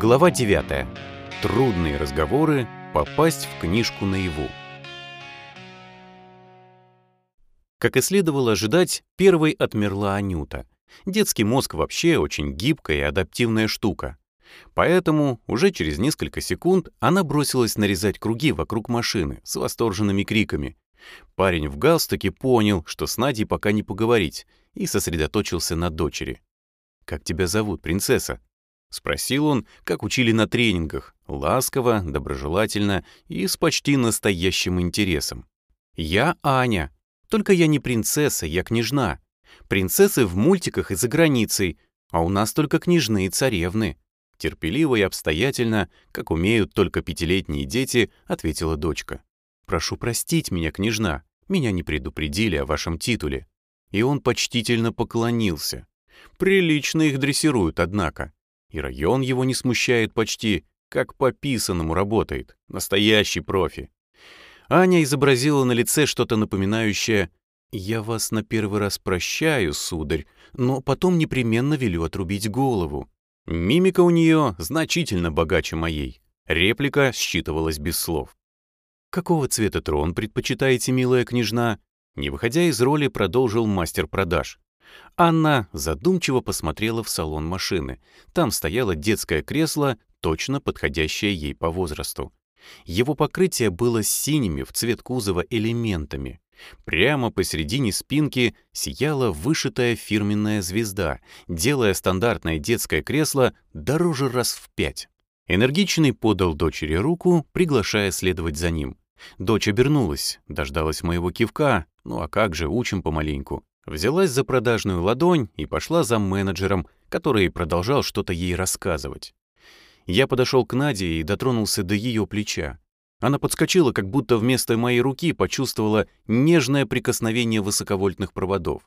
Глава 9. Трудные разговоры. Попасть в книжку наяву. Как и следовало ожидать, первой отмерла Анюта. Детский мозг вообще очень гибкая и адаптивная штука. Поэтому уже через несколько секунд она бросилась нарезать круги вокруг машины с восторженными криками. Парень в галстуке понял, что с Надей пока не поговорить, и сосредоточился на дочери. «Как тебя зовут, принцесса?» — спросил он, как учили на тренингах, ласково, доброжелательно и с почти настоящим интересом. «Я Аня. Только я не принцесса, я княжна. Принцессы в мультиках и за границей, а у нас только княжны и царевны». Терпеливо и обстоятельно, как умеют только пятилетние дети, ответила дочка. «Прошу простить меня, княжна, меня не предупредили о вашем титуле». И он почтительно поклонился. Прилично их дрессируют, однако. И район его не смущает почти, как по писанному работает, настоящий профи. Аня изобразила на лице что-то напоминающее «Я вас на первый раз прощаю, сударь, но потом непременно велю отрубить голову». Мимика у нее значительно богаче моей. Реплика считывалась без слов. «Какого цвета трон предпочитаете, милая княжна?» Не выходя из роли, продолжил мастер продаж. Анна задумчиво посмотрела в салон машины. Там стояло детское кресло, точно подходящее ей по возрасту. Его покрытие было синими в цвет кузова элементами. Прямо посередине спинки сияла вышитая фирменная звезда, делая стандартное детское кресло дороже раз в пять. Энергичный подал дочери руку, приглашая следовать за ним. Дочь обернулась, дождалась моего кивка, ну а как же, учим помаленьку. Взялась за продажную ладонь и пошла за менеджером, который продолжал что-то ей рассказывать. Я подошел к Наде и дотронулся до ее плеча. Она подскочила, как будто вместо моей руки почувствовала нежное прикосновение высоковольтных проводов.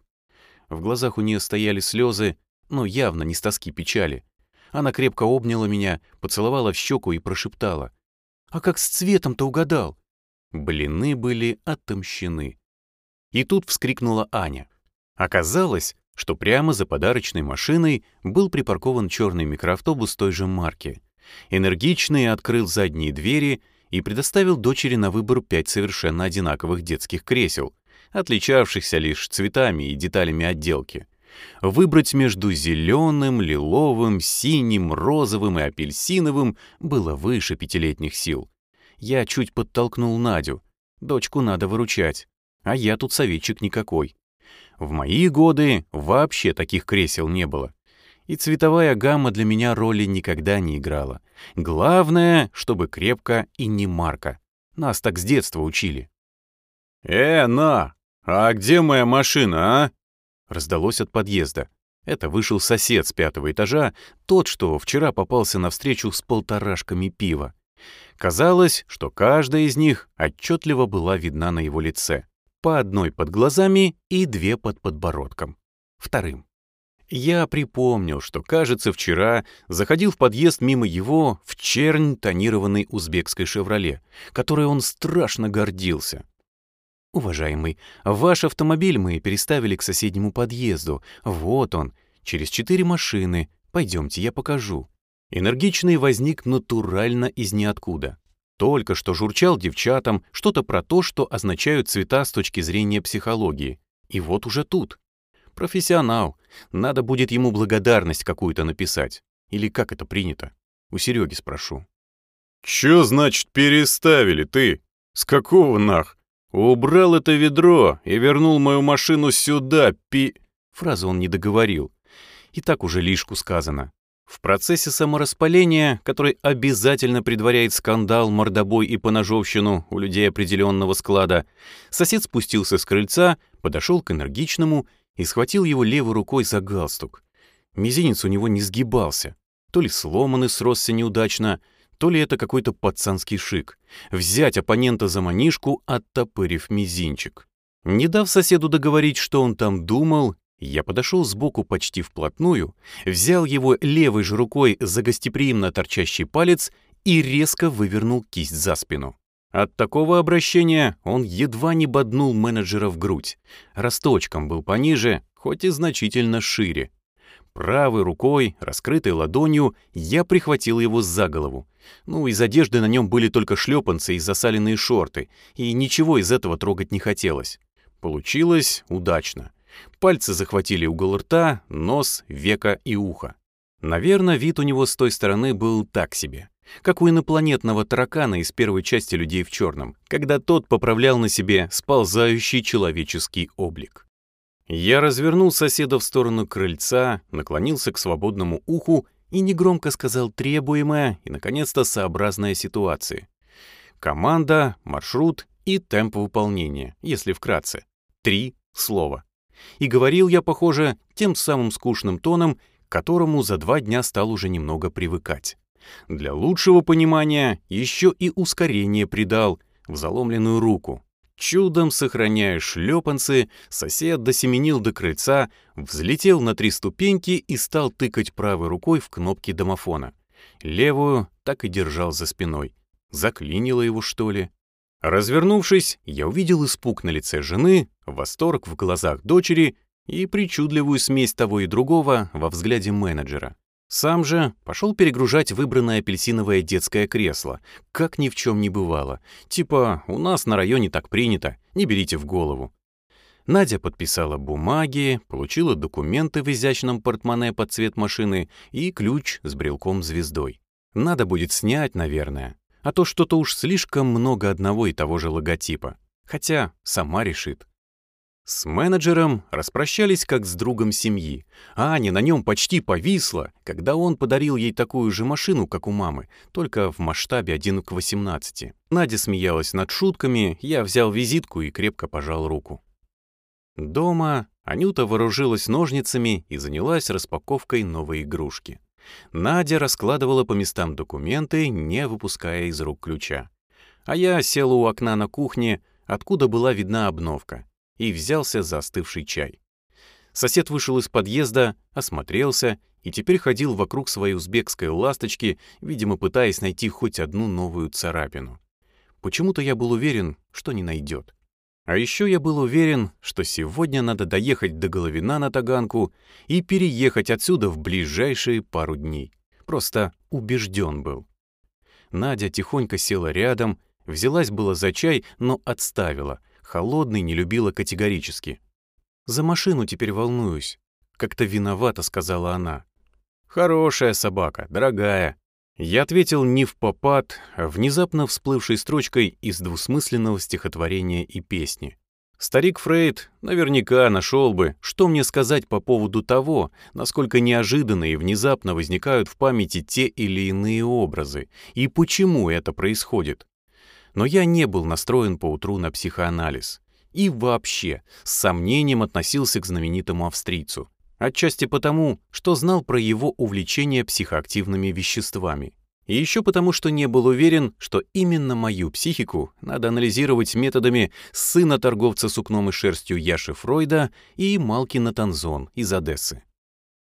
В глазах у нее стояли слезы, но явно не с тоски печали. Она крепко обняла меня, поцеловала в щеку и прошептала. «А как с цветом-то угадал?» Блины были отомщены. И тут вскрикнула Аня. Оказалось, что прямо за подарочной машиной был припаркован черный микроавтобус той же марки. Энергичный открыл задние двери и предоставил дочери на выбор пять совершенно одинаковых детских кресел, отличавшихся лишь цветами и деталями отделки. Выбрать между зеленым, лиловым, синим, розовым и апельсиновым было выше пятилетних сил. Я чуть подтолкнул Надю. Дочку надо выручать, а я тут советчик никакой. В мои годы вообще таких кресел не было. И цветовая гамма для меня роли никогда не играла. Главное, чтобы крепко и не марка. Нас так с детства учили. «Э, на! А где моя машина, а?» Раздалось от подъезда. Это вышел сосед с пятого этажа, тот, что вчера попался на встречу с полторашками пива. Казалось, что каждая из них отчетливо была видна на его лице по одной под глазами и две под подбородком. Вторым. Я припомнил, что, кажется, вчера заходил в подъезд мимо его в чернь тонированной узбекской «Шевроле», которой он страшно гордился. «Уважаемый, ваш автомобиль мы переставили к соседнему подъезду. Вот он, через четыре машины. Пойдемте, я покажу». Энергичный возник натурально из ниоткуда. Только что журчал девчатам что-то про то, что означают цвета с точки зрения психологии. И вот уже тут. Профессионал. Надо будет ему благодарность какую-то написать. Или как это принято? У Сереги спрошу. «Чё значит переставили ты? С какого нах? Убрал это ведро и вернул мою машину сюда, пи...» Фразу он не договорил. И так уже лишку сказано. В процессе самораспаления, который обязательно предваряет скандал, мордобой и поножовщину у людей определенного склада, сосед спустился с крыльца, подошел к энергичному и схватил его левой рукой за галстук. Мизинец у него не сгибался. То ли сломан и сросся неудачно, то ли это какой-то пацанский шик. Взять оппонента за манишку, оттопырив мизинчик. Не дав соседу договорить, что он там думал, я подошел сбоку почти вплотную, взял его левой же рукой за гостеприимно торчащий палец и резко вывернул кисть за спину. От такого обращения он едва не боднул менеджера в грудь. Росточком был пониже, хоть и значительно шире. Правой рукой, раскрытой ладонью, я прихватил его за голову. Ну, из одежды на нем были только шлепанцы и засаленные шорты, и ничего из этого трогать не хотелось. Получилось удачно. Пальцы захватили угол рта, нос, века и ухо. Наверное, вид у него с той стороны был так себе. Как у инопланетного таракана из первой части «Людей в черном», когда тот поправлял на себе сползающий человеческий облик. Я развернул соседа в сторону крыльца, наклонился к свободному уху и негромко сказал требуемое и, наконец-то, сообразная ситуации. Команда, маршрут и темп выполнения, если вкратце. Три слова. И говорил я, похоже, тем самым скучным тоном, к которому за два дня стал уже немного привыкать. Для лучшего понимания еще и ускорение придал в заломленную руку. Чудом сохраняя шлепанцы, сосед досеменил до крыльца, взлетел на три ступеньки и стал тыкать правой рукой в кнопки домофона. Левую так и держал за спиной. Заклинило его, что ли? Развернувшись, я увидел испуг на лице жены, восторг в глазах дочери и причудливую смесь того и другого во взгляде менеджера. Сам же пошел перегружать выбранное апельсиновое детское кресло, как ни в чем не бывало. Типа, у нас на районе так принято, не берите в голову. Надя подписала бумаги, получила документы в изящном портмоне под цвет машины и ключ с брелком-звездой. Надо будет снять, наверное, а то что-то уж слишком много одного и того же логотипа. Хотя сама решит. С менеджером распрощались как с другом семьи. Аня на нем почти повисла, когда он подарил ей такую же машину, как у мамы, только в масштабе 1 к 18. Надя смеялась над шутками, я взял визитку и крепко пожал руку. Дома Анюта вооружилась ножницами и занялась распаковкой новой игрушки. Надя раскладывала по местам документы, не выпуская из рук ключа. А я сел у окна на кухне, откуда была видна обновка и взялся за остывший чай. Сосед вышел из подъезда, осмотрелся и теперь ходил вокруг своей узбекской ласточки, видимо, пытаясь найти хоть одну новую царапину. Почему-то я был уверен, что не найдет. А еще я был уверен, что сегодня надо доехать до Головина на Таганку и переехать отсюда в ближайшие пару дней. Просто убежден был. Надя тихонько села рядом, взялась было за чай, но отставила, Холодный не любила категорически. «За машину теперь волнуюсь», — как-то виновата сказала она. «Хорошая собака, дорогая». Я ответил не в попад, а внезапно всплывшей строчкой из двусмысленного стихотворения и песни. Старик Фрейд наверняка нашел бы, что мне сказать по поводу того, насколько неожиданно и внезапно возникают в памяти те или иные образы, и почему это происходит. Но я не был настроен поутру на психоанализ. И вообще, с сомнением относился к знаменитому австрийцу. Отчасти потому, что знал про его увлечение психоактивными веществами. И еще потому, что не был уверен, что именно мою психику надо анализировать методами сына торговца сукном и шерстью Яши Фройда и Малкина Танзон из Одессы.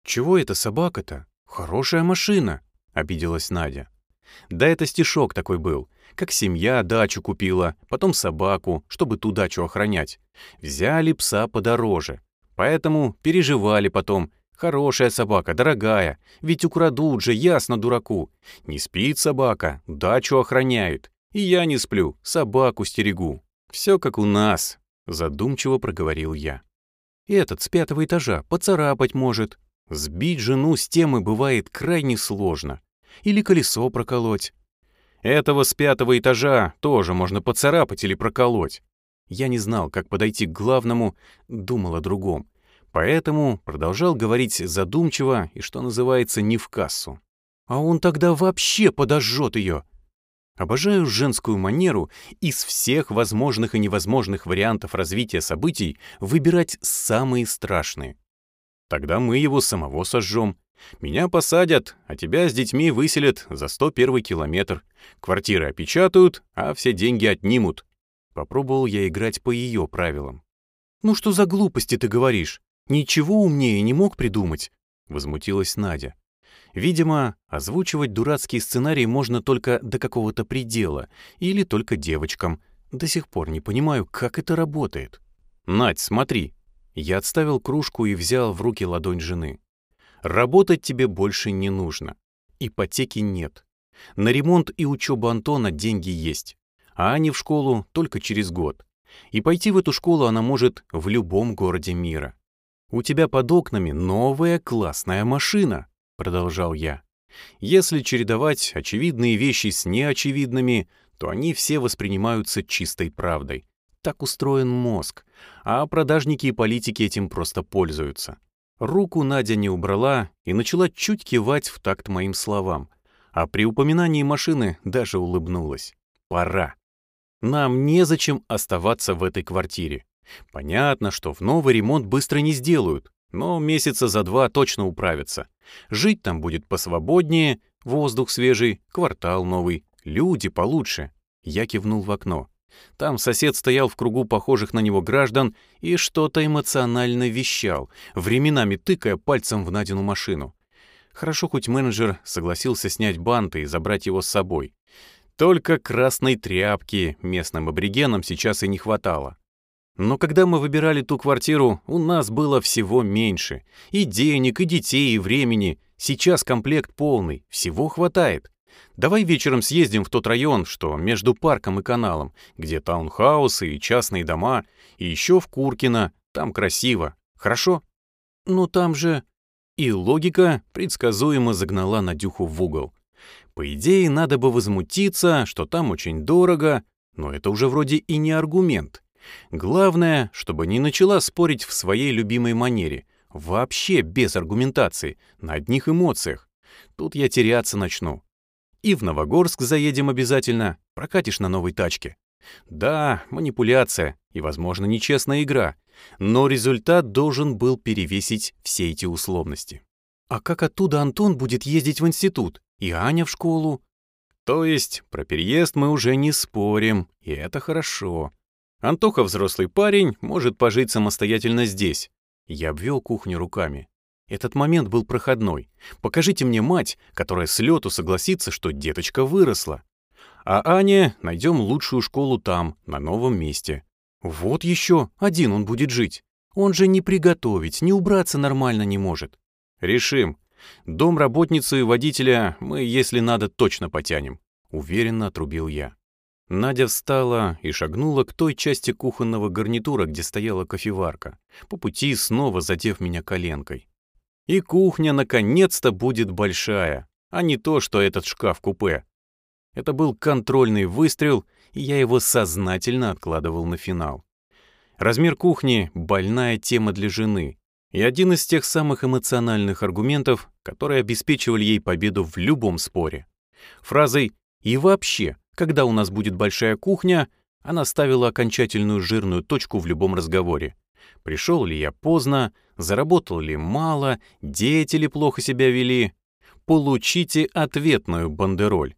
«Чего эта собака-то? Хорошая машина», — обиделась Надя. «Да это стишок такой был. Как семья дачу купила, потом собаку, чтобы ту дачу охранять. Взяли пса подороже. Поэтому переживали потом. Хорошая собака, дорогая, ведь украдут же, ясно дураку. Не спит собака, дачу охраняют. И я не сплю, собаку стерегу. Все как у нас, задумчиво проговорил я. Этот с пятого этажа поцарапать может. Сбить жену с темы бывает крайне сложно. Или колесо проколоть. Этого с пятого этажа тоже можно поцарапать или проколоть. Я не знал, как подойти к главному, думал о другом. Поэтому продолжал говорить задумчиво и, что называется, не в кассу. А он тогда вообще подожжет ее. Обожаю женскую манеру из всех возможных и невозможных вариантов развития событий выбирать самые страшные. Тогда мы его самого сожжем, меня посадят, а тебя с детьми выселят за 101 километр. Квартиры опечатают, а все деньги отнимут. Попробовал я играть по ее правилам. «Ну что за глупости ты говоришь? Ничего умнее не мог придумать», — возмутилась Надя. Видимо, озвучивать дурацкий сценарий можно только до какого-то предела или только девочкам. До сих пор не понимаю, как это работает. «Надь, смотри». Я отставил кружку и взял в руки ладонь жены. Работать тебе больше не нужно. Ипотеки нет. На ремонт и учебу Антона деньги есть. А Ане в школу только через год. И пойти в эту школу она может в любом городе мира. «У тебя под окнами новая классная машина», — продолжал я. «Если чередовать очевидные вещи с неочевидными, то они все воспринимаются чистой правдой. Так устроен мозг, а продажники и политики этим просто пользуются. Руку Надя не убрала и начала чуть кивать в такт моим словам, а при упоминании машины даже улыбнулась. Пора. Нам незачем оставаться в этой квартире. Понятно, что в новый ремонт быстро не сделают, но месяца за два точно управятся. Жить там будет посвободнее, воздух свежий, квартал новый, люди получше. Я кивнул в окно. Там сосед стоял в кругу похожих на него граждан и что-то эмоционально вещал, временами тыкая пальцем в Надину машину. Хорошо, хоть менеджер согласился снять банты и забрать его с собой. Только красной тряпки местным аборигенам сейчас и не хватало. Но когда мы выбирали ту квартиру, у нас было всего меньше. И денег, и детей, и времени. Сейчас комплект полный, всего хватает. Давай вечером съездим в тот район, что между парком и каналом, где таунхаусы и частные дома, и еще в Куркино, там красиво. Хорошо? Ну там же... И логика предсказуемо загнала Надюху в угол. По идее, надо бы возмутиться, что там очень дорого, но это уже вроде и не аргумент. Главное, чтобы не начала спорить в своей любимой манере, вообще без аргументации, на одних эмоциях. Тут я теряться начну. И в Новогорск заедем обязательно, прокатишь на новой тачке. Да, манипуляция и, возможно, нечестная игра, но результат должен был перевесить все эти условности. А как оттуда Антон будет ездить в институт? И Аня в школу? То есть про переезд мы уже не спорим, и это хорошо. Антоха взрослый парень, может пожить самостоятельно здесь. Я обвел кухню руками. Этот момент был проходной. Покажите мне мать, которая с лету согласится, что деточка выросла. А Ане найдем лучшую школу там, на новом месте. Вот еще, один он будет жить. Он же не приготовить, не убраться нормально не может. Решим. Дом работницы и водителя мы, если надо, точно потянем. Уверенно отрубил я. Надя встала и шагнула к той части кухонного гарнитура, где стояла кофеварка, по пути снова задев меня коленкой. И кухня наконец-то будет большая, а не то, что этот шкаф-купе. Это был контрольный выстрел, и я его сознательно откладывал на финал. Размер кухни — больная тема для жены, и один из тех самых эмоциональных аргументов, которые обеспечивали ей победу в любом споре. Фразой «и вообще, когда у нас будет большая кухня, она ставила окончательную жирную точку в любом разговоре. Пришел ли я поздно, заработал ли мало, дети ли плохо себя вели. Получите ответную бандероль.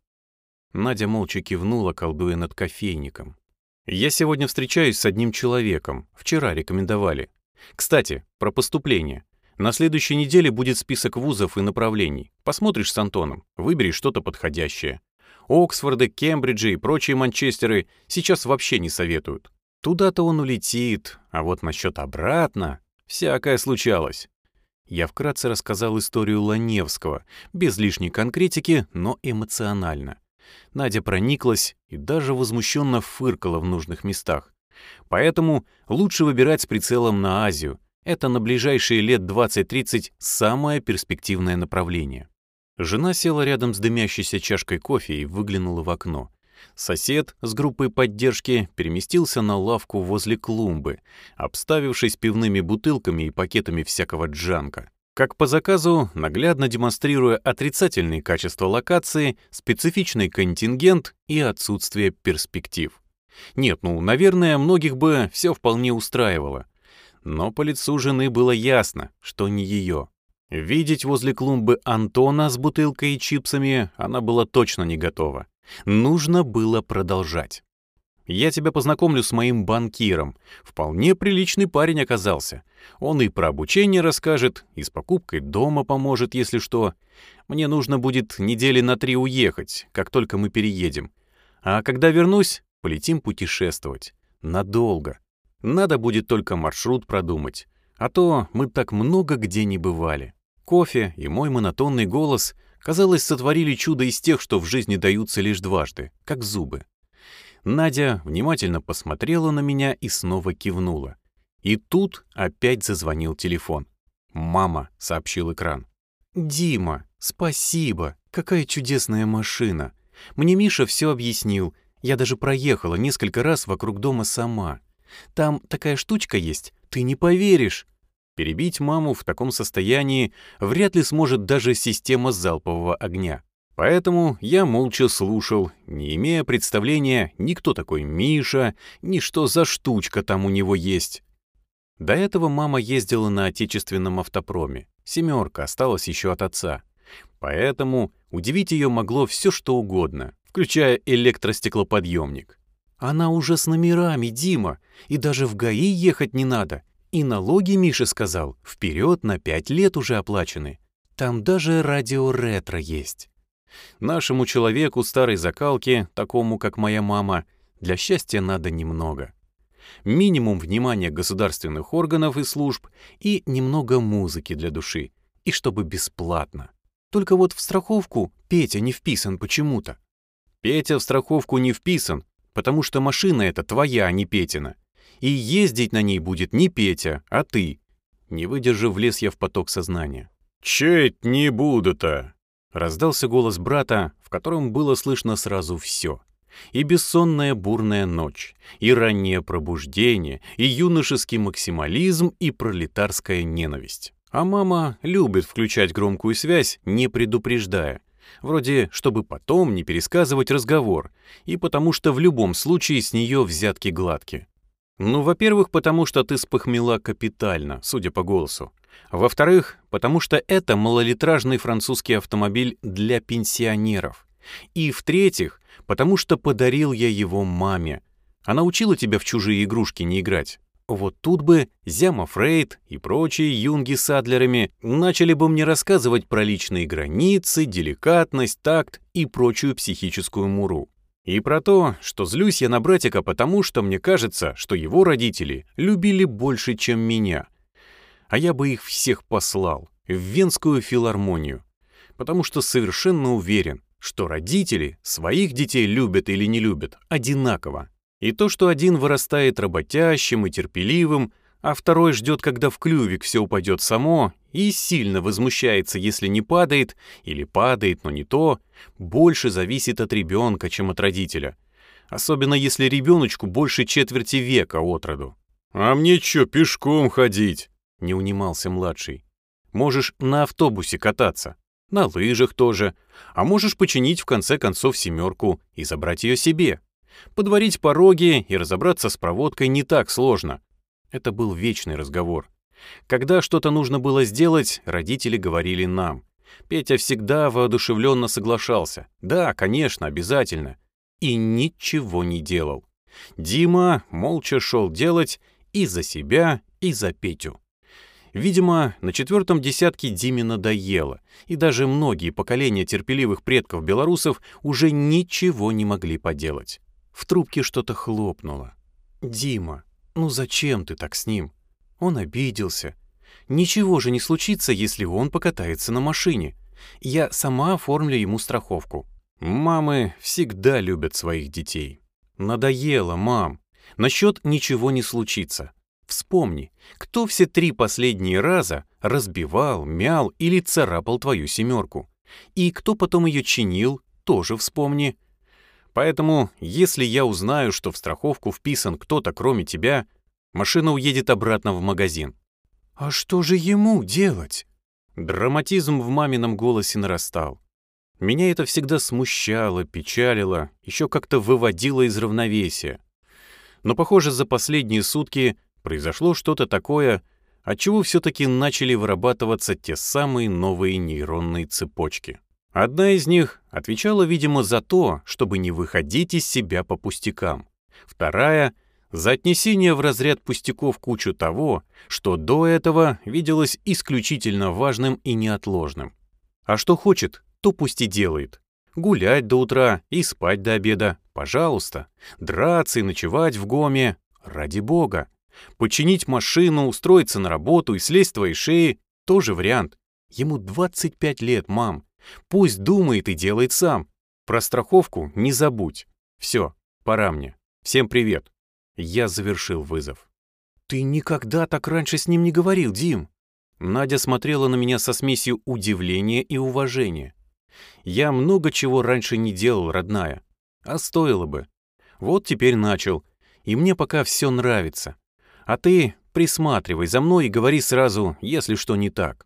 Надя молча кивнула, колдуя над кофейником. «Я сегодня встречаюсь с одним человеком. Вчера рекомендовали. Кстати, про поступление. На следующей неделе будет список вузов и направлений. Посмотришь с Антоном, выбери что-то подходящее. Оксфорды, Кембриджи и прочие Манчестеры сейчас вообще не советуют. Туда-то он улетит, а вот насчет обратно всякое случалось. Я вкратце рассказал историю Ланевского, без лишней конкретики, но эмоционально. Надя прониклась и даже возмущенно фыркала в нужных местах. Поэтому лучше выбирать с прицелом на Азию. Это на ближайшие лет 20-30 самое перспективное направление. Жена села рядом с дымящейся чашкой кофе и выглянула в окно. Сосед с группой поддержки переместился на лавку возле клумбы, обставившись пивными бутылками и пакетами всякого джанка. Как по заказу, наглядно демонстрируя отрицательные качества локации, специфичный контингент и отсутствие перспектив. Нет, ну, наверное, многих бы все вполне устраивало. Но по лицу жены было ясно, что не ее. Видеть возле клумбы Антона с бутылкой и чипсами она была точно не готова. Нужно было продолжать. Я тебя познакомлю с моим банкиром. Вполне приличный парень оказался. Он и про обучение расскажет, и с покупкой дома поможет, если что. Мне нужно будет недели на три уехать, как только мы переедем. А когда вернусь, полетим путешествовать. Надолго. Надо будет только маршрут продумать. А то мы так много где не бывали. Кофе и мой монотонный голос, казалось, сотворили чудо из тех, что в жизни даются лишь дважды, как зубы. Надя внимательно посмотрела на меня и снова кивнула. И тут опять зазвонил телефон. «Мама», — сообщил экран. «Дима, спасибо, какая чудесная машина. Мне Миша все объяснил. Я даже проехала несколько раз вокруг дома сама. Там такая штучка есть, ты не поверишь». Перебить маму в таком состоянии вряд ли сможет даже система залпового огня. Поэтому я молча слушал, не имея представления ни кто такой Миша, ни что за штучка там у него есть. До этого мама ездила на отечественном автопроме. Семерка осталась еще от отца. Поэтому удивить ее могло все что угодно, включая электростеклоподъемник. Она уже с номерами, Дима, и даже в ГАИ ехать не надо. И налоги, Миша сказал, вперед на пять лет уже оплачены. Там даже радио ретро есть. Нашему человеку старой закалки, такому как моя мама, для счастья надо немного. Минимум внимания государственных органов и служб и немного музыки для души. И чтобы бесплатно. Только вот в страховку Петя не вписан почему-то. Петя в страховку не вписан, потому что машина эта твоя, а не Петина. И ездить на ней будет не Петя, а ты. Не выдержав, влез я в поток сознания. «Честь не буду-то!» Раздался голос брата, в котором было слышно сразу все. И бессонная бурная ночь, и раннее пробуждение, и юношеский максимализм, и пролетарская ненависть. А мама любит включать громкую связь, не предупреждая. Вроде, чтобы потом не пересказывать разговор, и потому что в любом случае с нее взятки гладкие. Ну, во-первых, потому что ты спохмела капитально, судя по голосу. Во-вторых, потому что это малолитражный французский автомобиль для пенсионеров. И в-третьих, потому что подарил я его маме. Она учила тебя в чужие игрушки не играть. Вот тут бы Зяма Фрейд и прочие юнги с Адлерами начали бы мне рассказывать про личные границы, деликатность, такт и прочую психическую муру. И про то, что злюсь я на братика потому, что мне кажется, что его родители любили больше, чем меня. А я бы их всех послал в Венскую филармонию, потому что совершенно уверен, что родители своих детей любят или не любят одинаково. И то, что один вырастает работящим и терпеливым, а второй ждет, когда в клювик все упадет само, и сильно возмущается, если не падает, или падает, но не то, больше зависит от ребенка, чем от родителя. Особенно если ребеночку больше четверти века от роду. «А мне чё, пешком ходить?» — не унимался младший. «Можешь на автобусе кататься, на лыжах тоже, а можешь починить в конце концов семерку и забрать ее себе». Подварить пороги и разобраться с проводкой не так сложно. Это был вечный разговор. Когда что-то нужно было сделать, родители говорили нам. Петя всегда воодушевленно соглашался. Да, конечно, обязательно. И ничего не делал. Дима молча шел делать и за себя, и за Петю. Видимо, на четвертом десятке Диме надоело, и даже многие поколения терпеливых предков белорусов уже ничего не могли поделать. В трубке что-то хлопнуло. «Дима, ну зачем ты так с ним? Он обиделся. Ничего же не случится, если он покатается на машине. Я сама оформлю ему страховку». Мамы всегда любят своих детей. Надоело, мам. Насчет ничего не случится. Вспомни, кто все три последние раза разбивал, мял или царапал твою семерку. И кто потом ее чинил, тоже вспомни. Поэтому, если я узнаю, что в страховку вписан кто-то кроме тебя, машина уедет обратно в магазин. А что же ему делать? Драматизм в мамином голосе нарастал. Меня это всегда смущало, печалило, еще как-то выводило из равновесия. Но, похоже, за последние сутки произошло что-то такое, от чего все-таки начали вырабатываться те самые новые нейронные цепочки. Одна из них отвечала, видимо, за то, чтобы не выходить из себя по пустякам. Вторая — за отнесение в разряд пустяков кучу того, что до этого виделось исключительно важным и неотложным. А что хочет, то пусть и делает. Гулять до утра и спать до обеда, пожалуйста. Драться и ночевать в гоме, ради бога. Починить машину, устроиться на работу и слезть твоей шеи — тоже вариант. Ему 25 лет, мам. Пусть думает и делает сам. Про страховку не забудь. Все, пора мне. Всем привет. Я завершил вызов. Ты никогда так раньше с ним не говорил, Дим. Надя смотрела на меня со смесью удивления и уважения. Я много чего раньше не делал, родная. А стоило бы. Вот теперь начал. И мне пока все нравится. А ты присматривай за мной и говори сразу, если что не так.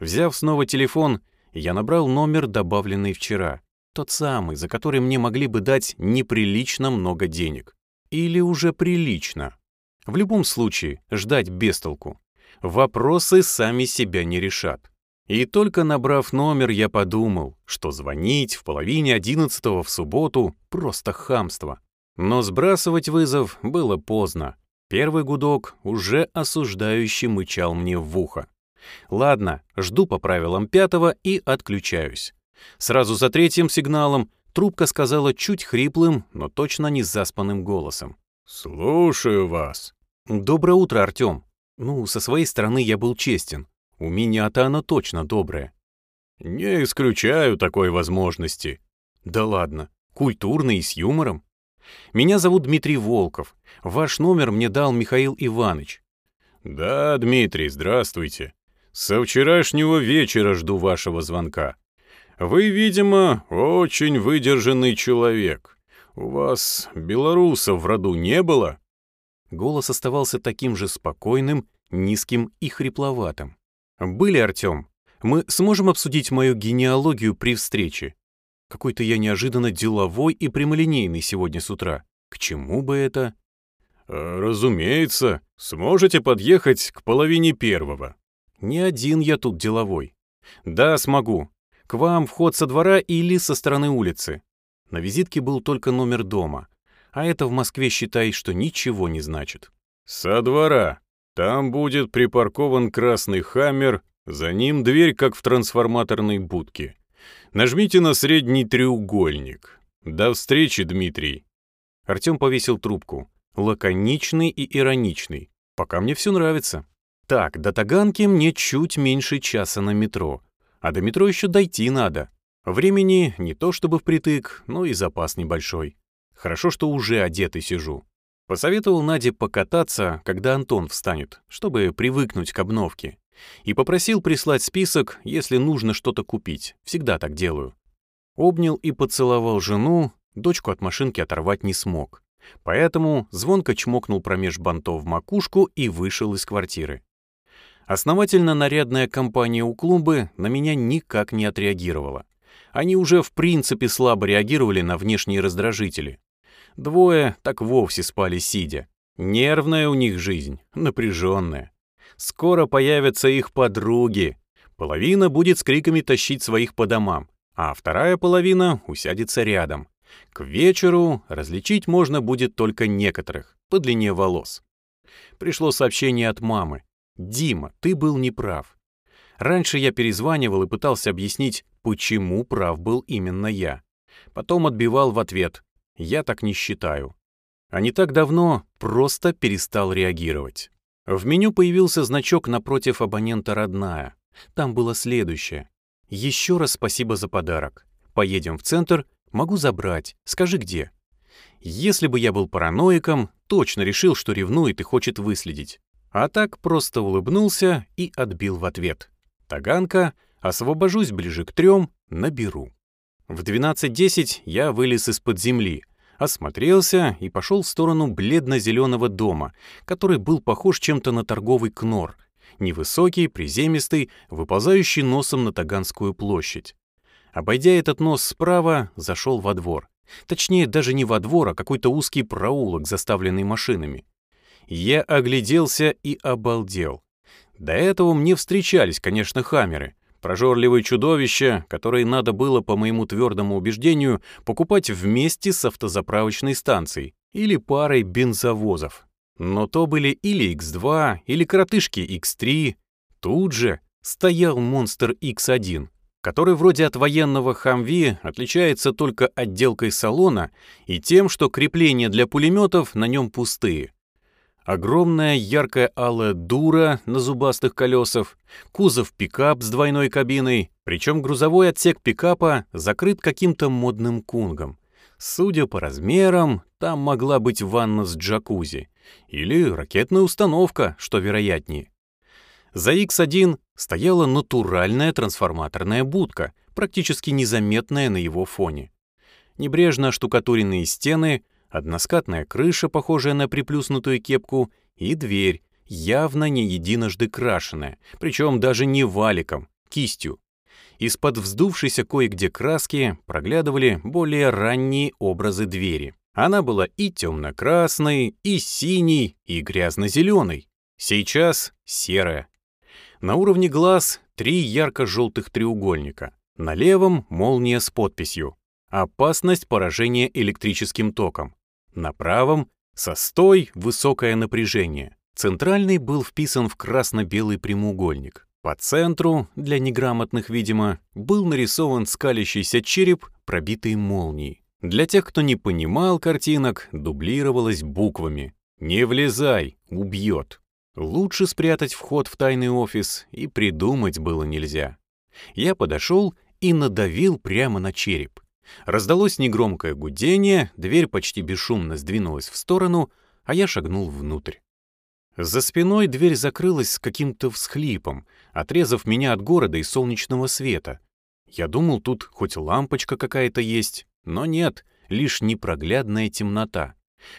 Взяв снова телефон, я набрал номер, добавленный вчера. Тот самый, за который мне могли бы дать неприлично много денег. Или уже прилично. В любом случае, ждать без толку. Вопросы сами себя не решат. И только набрав номер, я подумал, что звонить в половине одиннадцатого в субботу — просто хамство. Но сбрасывать вызов было поздно. Первый гудок уже осуждающий мычал мне в ухо. Ладно, жду по правилам пятого и отключаюсь. Сразу за третьим сигналом трубка сказала чуть хриплым, но точно не заспанным голосом. «Слушаю вас». «Доброе утро, Артем. Ну, со своей стороны я был честен. У меня-то оно точно доброе. Не исключаю такой возможности. Да ладно, культурно и с юмором. Меня зовут Дмитрий Волков. Ваш номер мне дал Михаил Иванович. Да, Дмитрий, здравствуйте. Со вчерашнего вечера жду вашего звонка. Вы, видимо, очень выдержанный человек. У вас белорусов в роду не было? Голос оставался таким же спокойным, низким и хрипловатым. «Были, Артем. Мы сможем обсудить мою генеалогию при встрече. Какой-то я неожиданно деловой и прямолинейный сегодня с утра. К чему бы это?» «Э, «Разумеется. Сможете подъехать к половине первого». «Не один я тут деловой. Да, смогу. К вам вход со двора или со стороны улицы. На визитке был только номер дома. А это в Москве считай, что ничего не значит». «Со двора», там будет припаркован красный «Хаммер», за ним дверь, как в трансформаторной будке. Нажмите на средний треугольник. До встречи, Дмитрий. Артем повесил трубку. Лаконичный и ироничный. Пока мне все нравится. Так, до Таганки мне чуть меньше часа на метро. А до метро еще дойти надо. Времени не то чтобы впритык, но и запас небольшой. Хорошо, что уже одетый сижу. Посоветовал Наде покататься, когда Антон встанет, чтобы привыкнуть к обновке. И попросил прислать список, если нужно что-то купить. Всегда так делаю. Обнял и поцеловал жену, дочку от машинки оторвать не смог. Поэтому звонко чмокнул промеж бантов в макушку и вышел из квартиры. Основательно нарядная компания у клумбы на меня никак не отреагировала. Они уже в принципе слабо реагировали на внешние раздражители. Двое так вовсе спали сидя. Нервная у них жизнь, напряженная. Скоро появятся их подруги. Половина будет с криками тащить своих по домам, а вторая половина усядется рядом. К вечеру различить можно будет только некоторых, по длине волос. Пришло сообщение от мамы. «Дима, ты был неправ. Раньше я перезванивал и пытался объяснить, почему прав был именно я. Потом отбивал в ответ я так не считаю. А не так давно просто перестал реагировать. В меню появился значок напротив абонента «Родная». Там было следующее. «Еще раз спасибо за подарок. Поедем в центр, могу забрать. Скажи, где». Если бы я был параноиком, точно решил, что ревнует и хочет выследить. А так просто улыбнулся и отбил в ответ. Таганка, освобожусь ближе к трем, наберу. В 12.10 я вылез из-под земли, осмотрелся и пошел в сторону бледно-зеленого дома, который был похож чем-то на торговый кнор, невысокий, приземистый, выползающий носом на Таганскую площадь. Обойдя этот нос справа, зашел во двор. Точнее, даже не во двор, а какой-то узкий проулок, заставленный машинами. Я огляделся и обалдел. До этого мне встречались, конечно, хаммеры, Прожорливые чудовища, которые надо было, по моему твердому убеждению, покупать вместе с автозаправочной станцией или парой бензовозов. Но то были или X2, или коротышки X3. Тут же стоял монстр X1, который вроде от военного Хамви отличается только отделкой салона и тем, что крепления для пулеметов на нем пустые. Огромная яркая алая дура на зубастых колесах, кузов пикап с двойной кабиной, причем грузовой отсек пикапа закрыт каким-то модным кунгом. Судя по размерам, там могла быть ванна с джакузи. Или ракетная установка, что вероятнее. За X1 стояла натуральная трансформаторная будка, практически незаметная на его фоне. Небрежно штукатуренные стены, односкатная крыша, похожая на приплюснутую кепку, и дверь, явно не единожды крашеная, причем даже не валиком, кистью. Из-под вздувшейся кое-где краски проглядывали более ранние образы двери. Она была и темно-красной, и синей, и грязно-зеленой. Сейчас серая. На уровне глаз три ярко-желтых треугольника. На левом молния с подписью «Опасность поражения электрическим током». На правом «Состой, высокое напряжение». Центральный был вписан в красно-белый прямоугольник. По центру, для неграмотных, видимо, был нарисован скалящийся череп, пробитый молнией. Для тех, кто не понимал картинок, дублировалось буквами «Не влезай, убьет». Лучше спрятать вход в тайный офис и придумать было нельзя. Я подошел и надавил прямо на череп. Раздалось негромкое гудение, дверь почти бесшумно сдвинулась в сторону, а я шагнул внутрь. За спиной дверь закрылась с каким-то всхлипом, отрезав меня от города и солнечного света. Я думал, тут хоть лампочка какая-то есть, но нет, лишь непроглядная темнота.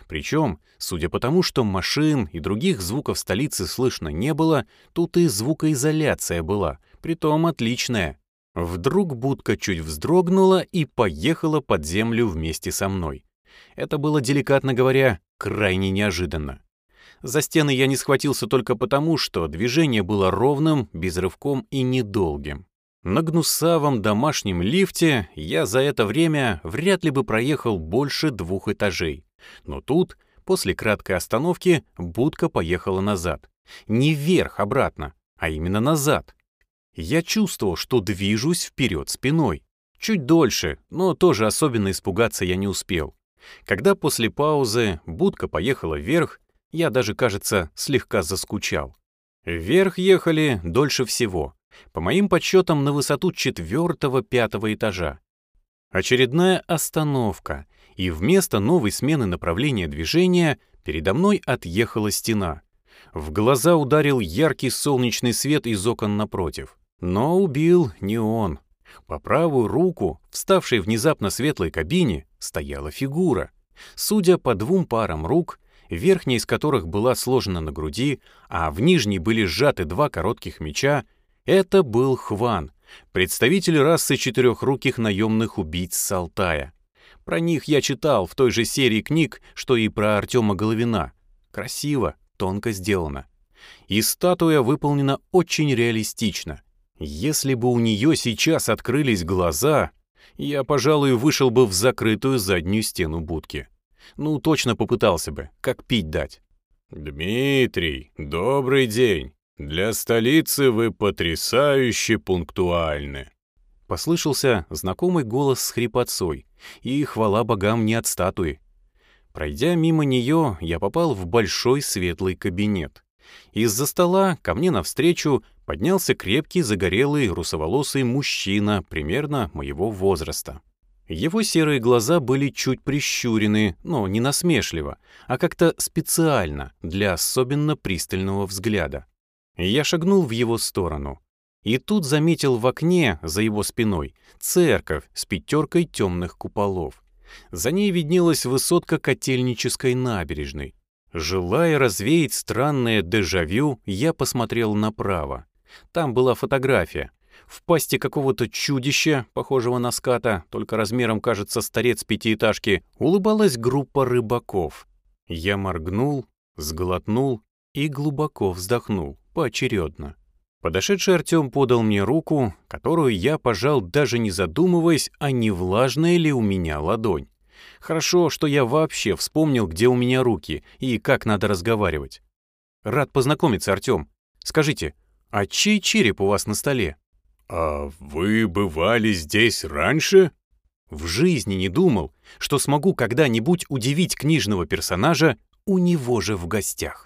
Причем, судя по тому, что машин и других звуков столицы слышно не было, тут и звукоизоляция была, притом отличная. Вдруг будка чуть вздрогнула и поехала под землю вместе со мной. Это было, деликатно говоря, крайне неожиданно. За стены я не схватился только потому, что движение было ровным, без рывком и недолгим. На гнусавом домашнем лифте я за это время вряд ли бы проехал больше двух этажей. Но тут, после краткой остановки, будка поехала назад. Не вверх обратно, а именно назад. Я чувствовал, что движусь вперед спиной. Чуть дольше, но тоже особенно испугаться я не успел. Когда после паузы будка поехала вверх, я даже, кажется, слегка заскучал. Вверх ехали дольше всего. По моим подсчетам, на высоту четвертого-пятого этажа. Очередная остановка, и вместо новой смены направления движения передо мной отъехала стена. В глаза ударил яркий солнечный свет из окон напротив. Но убил не он. По правую руку, вставшей внезапно светлой кабине, стояла фигура. Судя по двум парам рук, верхняя из которых была сложена на груди, а в нижней были сжаты два коротких меча, это был Хван, представитель расы четырехруких наемных убийц с Алтая. Про них я читал в той же серии книг, что и про Артема Головина. Красиво, тонко сделано. И статуя выполнена очень реалистично. Если бы у нее сейчас открылись глаза, я, пожалуй, вышел бы в закрытую заднюю стену будки. Ну, точно попытался бы, как пить дать. «Дмитрий, добрый день. Для столицы вы потрясающе пунктуальны». Послышался знакомый голос с хрипотцой, и хвала богам не от статуи. Пройдя мимо нее, я попал в большой светлый кабинет. Из-за стола ко мне навстречу поднялся крепкий, загорелый, русоволосый мужчина примерно моего возраста. Его серые глаза были чуть прищурены, но не насмешливо, а как-то специально, для особенно пристального взгляда. Я шагнул в его сторону. И тут заметил в окне, за его спиной, церковь с пятеркой темных куполов. За ней виднелась высотка котельнической набережной. Желая развеять странное дежавю, я посмотрел направо. Там была фотография, в пасти какого-то чудища, похожего на ската, только размером, кажется, старец пятиэтажки, улыбалась группа рыбаков. Я моргнул, сглотнул и глубоко вздохнул, поочередно. Подошедший Артем подал мне руку, которую я пожал, даже не задумываясь, а не влажная ли у меня ладонь. Хорошо, что я вообще вспомнил, где у меня руки и как надо разговаривать. Рад познакомиться, Артем. Скажите, а чей череп у вас на столе? «А вы бывали здесь раньше?» В жизни не думал, что смогу когда-нибудь удивить книжного персонажа у него же в гостях.